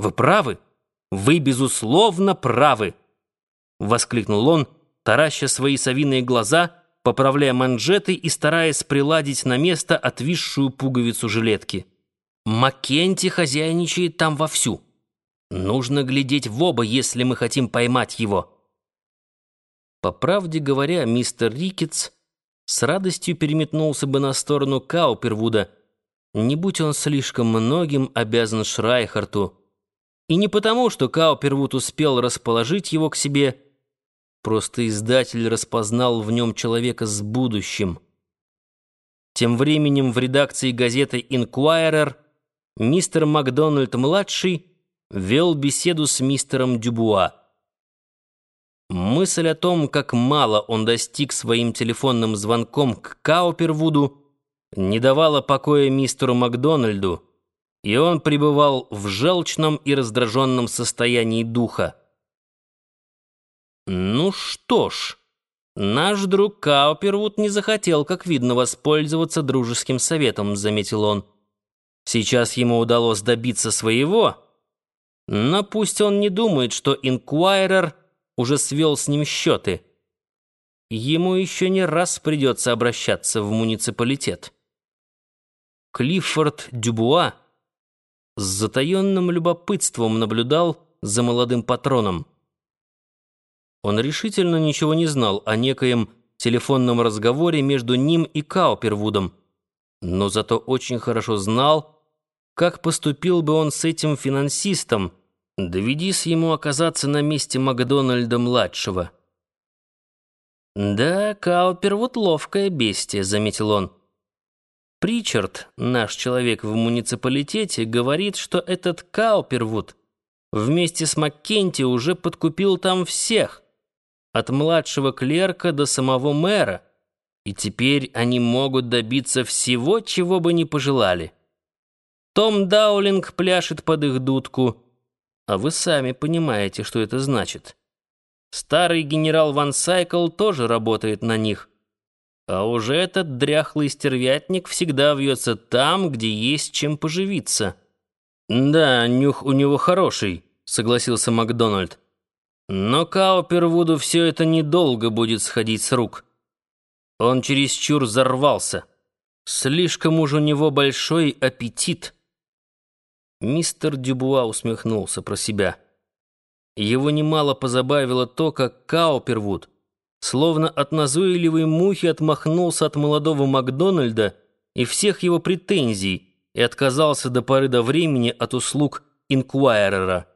вы правы. Вы, безусловно, правы!» — воскликнул он, тараща свои совиные глаза, поправляя манжеты и стараясь приладить на место отвисшую пуговицу жилетки. «Маккенти хозяйничает там вовсю. Нужно глядеть в оба, если мы хотим поймать его». По правде говоря, мистер Рикетс с радостью переметнулся бы на сторону Каупервуда, не будь он слишком многим обязан Шрайхарту, и не потому, что Каупервуд успел расположить его к себе, просто издатель распознал в нем человека с будущим. Тем временем в редакции газеты «Инкуайрер» мистер Макдональд-младший вел беседу с мистером Дюбуа. Мысль о том, как мало он достиг своим телефонным звонком к Каупервуду, не давала покоя мистеру Макдональду, и он пребывал в желчном и раздраженном состоянии духа. «Ну что ж, наш друг Каупервуд не захотел, как видно, воспользоваться дружеским советом», — заметил он. «Сейчас ему удалось добиться своего, но пусть он не думает, что «Инкуайрер» уже свел с ним счеты. Ему еще не раз придется обращаться в муниципалитет. Клиффорд Дюбуа с затаенным любопытством наблюдал за молодым патроном. Он решительно ничего не знал о некоем телефонном разговоре между ним и Каупервудом, но зато очень хорошо знал, как поступил бы он с этим финансистом, Доведись ему оказаться на месте Макдональда-младшего. «Да, Каупервуд ловкое бестие», — заметил он. Причард, наш человек в муниципалитете, говорит, что этот Каупервуд вместе с Маккенти уже подкупил там всех, от младшего клерка до самого мэра, и теперь они могут добиться всего, чего бы ни пожелали. Том Даулинг пляшет под их дудку — а вы сами понимаете, что это значит. Старый генерал Ван Сайкл тоже работает на них. А уже этот дряхлый стервятник всегда вьется там, где есть чем поживиться. «Да, нюх у него хороший», — согласился Макдональд. «Но Каупервуду все это недолго будет сходить с рук. Он чересчур взорвался. Слишком уж у него большой аппетит». Мистер Дюбуа усмехнулся про себя. Его немало позабавило то, как Каупервуд, словно от назойливой мухи, отмахнулся от молодого Макдональда и всех его претензий и отказался до поры до времени от услуг инкуайрера.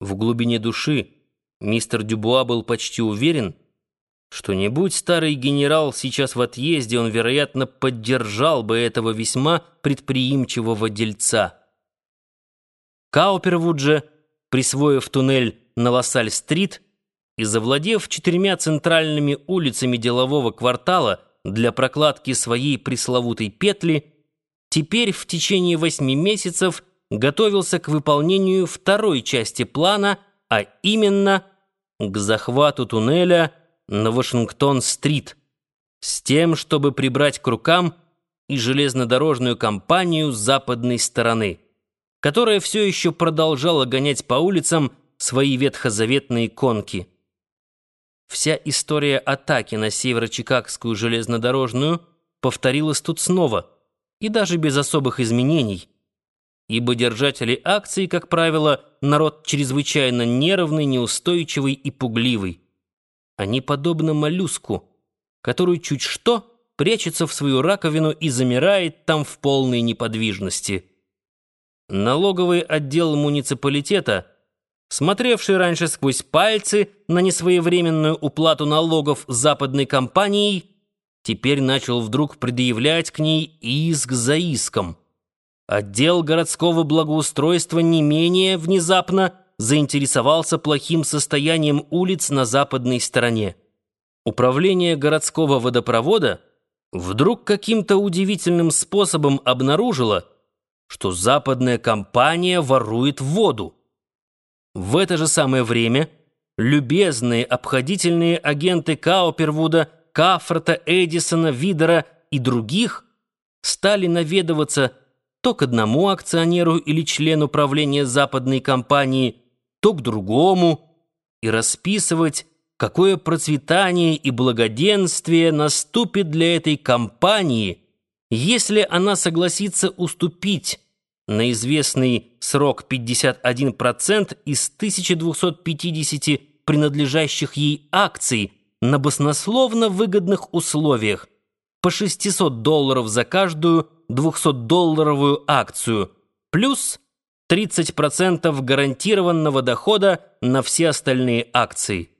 В глубине души мистер Дюбуа был почти уверен, что не будь старый генерал сейчас в отъезде, он, вероятно, поддержал бы этого весьма предприимчивого дельца. Каупервуд же, присвоив туннель на Лассаль-стрит и завладев четырьмя центральными улицами делового квартала для прокладки своей пресловутой петли, теперь в течение восьми месяцев готовился к выполнению второй части плана, а именно к захвату туннеля на Вашингтон-стрит, с тем, чтобы прибрать к рукам и железнодорожную компанию с западной стороны которая все еще продолжала гонять по улицам свои ветхозаветные конки. Вся история атаки на северо-чикагскую железнодорожную повторилась тут снова, и даже без особых изменений, ибо держатели акций, как правило, народ чрезвычайно нервный, неустойчивый и пугливый. Они подобны моллюску, который чуть что прячется в свою раковину и замирает там в полной неподвижности. Налоговый отдел муниципалитета, смотревший раньше сквозь пальцы на несвоевременную уплату налогов западной компанией, теперь начал вдруг предъявлять к ней иск за иском. Отдел городского благоустройства не менее внезапно заинтересовался плохим состоянием улиц на западной стороне. Управление городского водопровода вдруг каким-то удивительным способом обнаружило, что западная компания ворует воду. В это же самое время любезные обходительные агенты Каупервуда, Кафрата, Эдисона, Видера и других стали наведываться то к одному акционеру или члену правления западной компании, то к другому, и расписывать, какое процветание и благоденствие наступит для этой компании, если она согласится уступить на известный срок 51% из 1250 принадлежащих ей акций на баснословно выгодных условиях по 600 долларов за каждую 200-долларовую акцию, плюс 30% гарантированного дохода на все остальные акции.